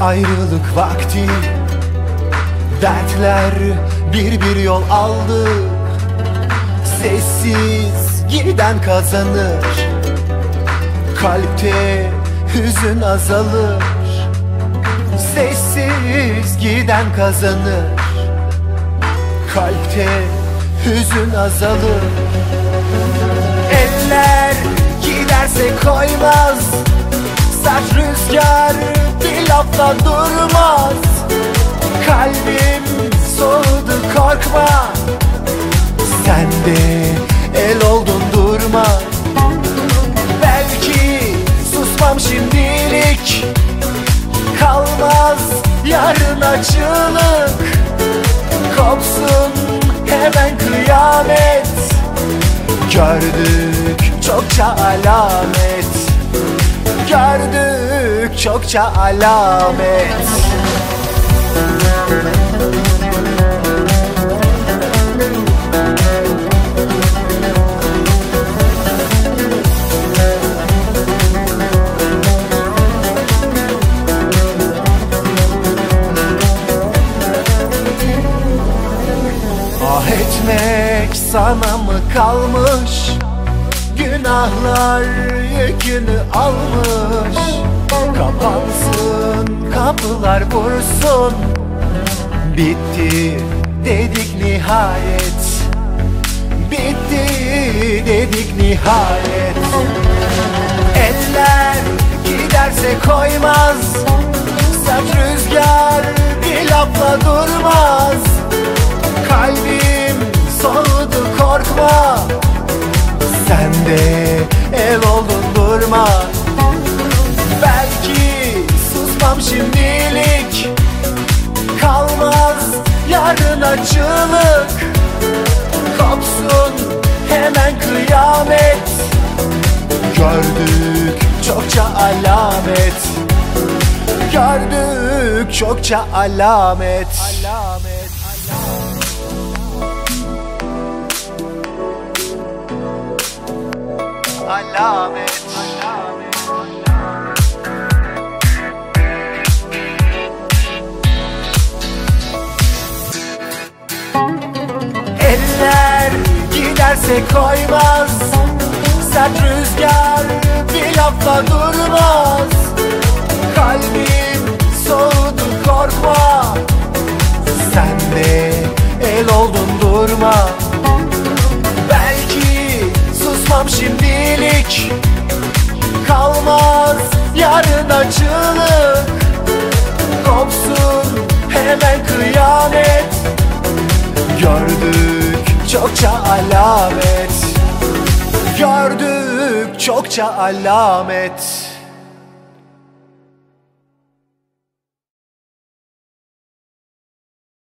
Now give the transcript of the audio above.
Ayrılık vakti. Dertler bir bir yol aldı. Sessiz giden kazanır. Kalpte hüzün azalır. Sessiz giden kazanır. Kalpte hüzün azalır bir lafla durmaz. Kalbim soğudu korkma. Sen de el oldun durma. Belki susmam şimdilik. Kalmaz yarın açılık. Kopsun hemen kıyamet. Gördük çokça alamet. Gördük çokça alamet. Ah etmek sana mı kalmış? Günahlar yükünü almış Kapılar vursun. Bitti dedik nihayet. Bitti dedik nihayet. Eller giderse koymaz. Sert rüzgar bir lafla durmaz. Kalbim soğudu korkma. Sen de el oldun durma. Belki susmam şimdilik açılık. Kopsun hemen kıyamet. Gördük çokça alamet. Gördük çokça alamet Alamet. Alamet giderse koymaz. Sert rüzgar bir lafla durmaz. Kalbim soğudu korkma. Sen de el oldun durma. Belki susmam şimdilik. Kalmaz yarın açılık. Kopsun hemen kıyamet. Gördük çokça alamet. Gördük çokça alamet